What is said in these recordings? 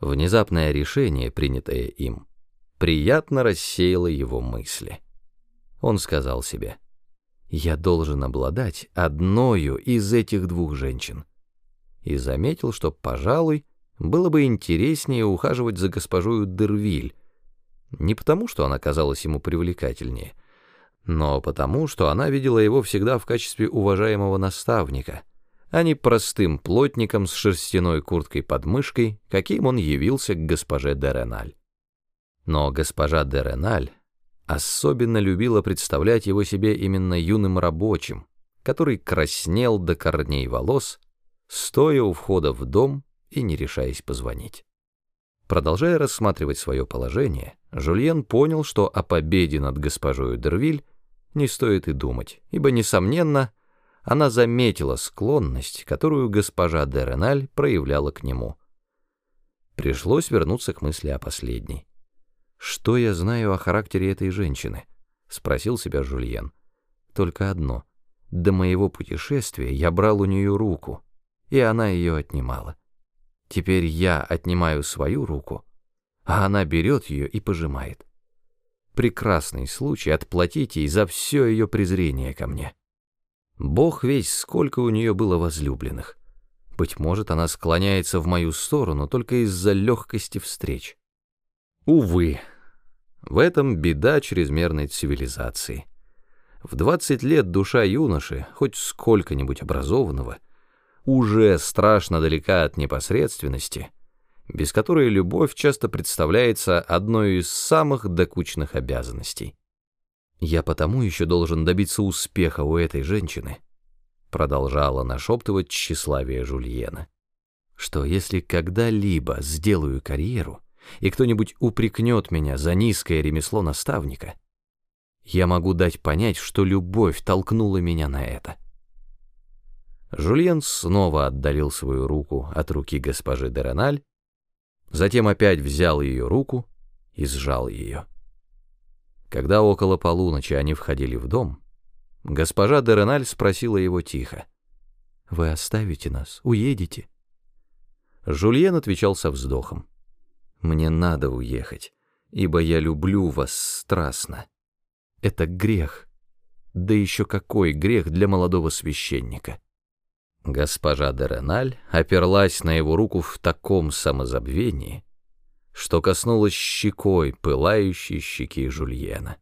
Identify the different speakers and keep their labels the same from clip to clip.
Speaker 1: Внезапное решение, принятое им, приятно рассеяло его мысли. Он сказал себе, «Я должен обладать одною из этих двух женщин». И заметил, что, пожалуй, было бы интереснее ухаживать за госпожою Дервиль, не потому, что она казалась ему привлекательнее, но потому, что она видела его всегда в качестве уважаемого наставника, а не простым плотником с шерстяной курткой под мышкой, каким он явился к госпоже де Реналь. Но госпожа де Реналь особенно любила представлять его себе именно юным рабочим, который краснел до корней волос, стоя у входа в дом и не решаясь позвонить. Продолжая рассматривать свое положение, Жульен понял, что о победе над госпожой Дервиль не стоит и думать, ибо, несомненно, она заметила склонность, которую госпожа де Реналь проявляла к нему. Пришлось вернуться к мысли о последней. «Что я знаю о характере этой женщины?» — спросил себя Жульен. «Только одно. До моего путешествия я брал у нее руку, и она ее отнимала. Теперь я отнимаю свою руку, а она берет ее и пожимает. Прекрасный случай отплатить ей за все ее презрение ко мне. Бог весь, сколько у нее было возлюбленных. Быть может, она склоняется в мою сторону только из-за легкости встреч. Увы, в этом беда чрезмерной цивилизации. В 20 лет душа юноши, хоть сколько-нибудь образованного, уже страшно далека от непосредственности, без которой любовь часто представляется одной из самых докучных обязанностей. «Я потому еще должен добиться успеха у этой женщины», продолжала нашептывать тщеславие Жульена, «что если когда-либо сделаю карьеру, и кто-нибудь упрекнет меня за низкое ремесло наставника, я могу дать понять, что любовь толкнула меня на это». Жульен снова отдалил свою руку от руки госпожи Дереналь, затем опять взял ее руку и сжал ее. Когда около полуночи они входили в дом, госпожа Дереналь спросила его тихо. «Вы оставите нас, уедете?» Жульен отвечал со вздохом. «Мне надо уехать, ибо я люблю вас страстно. Это грех, да еще какой грех для молодого священника!» Госпожа Дереналь оперлась на его руку в таком самозабвении, что коснулась щекой пылающей щеки Жульена.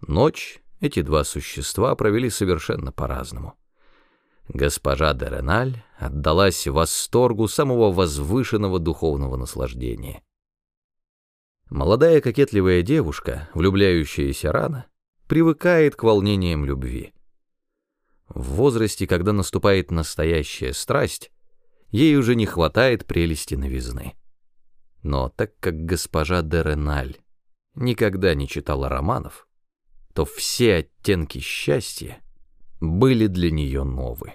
Speaker 1: Ночь эти два существа провели совершенно по-разному. Госпожа Дереналь отдалась восторгу самого возвышенного духовного наслаждения. Молодая кокетливая девушка, влюбляющаяся рано, привыкает к волнениям любви — в возрасте, когда наступает настоящая страсть, ей уже не хватает прелести новизны. Но так как госпожа де Реналь никогда не читала романов, то все оттенки счастья были для нее новы.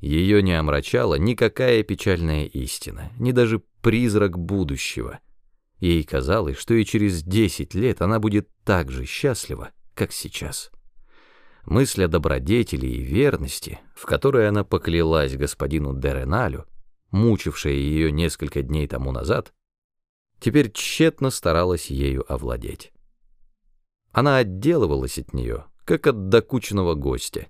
Speaker 1: Ее не омрачала никакая печальная истина, ни даже призрак будущего. Ей казалось, что и через десять лет она будет так же счастлива, как сейчас. Мысль о добродетели и верности, в которой она поклялась господину Дереналю, мучившая ее несколько дней тому назад, теперь тщетно старалась ею овладеть. Она отделывалась от нее, как от докучного гостя.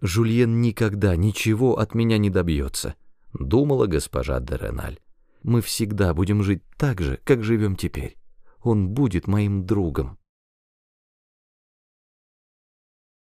Speaker 1: «Жульен никогда ничего от меня не добьется», — думала госпожа Дереналь. «Мы всегда будем жить так же, как живем теперь. Он будет моим другом».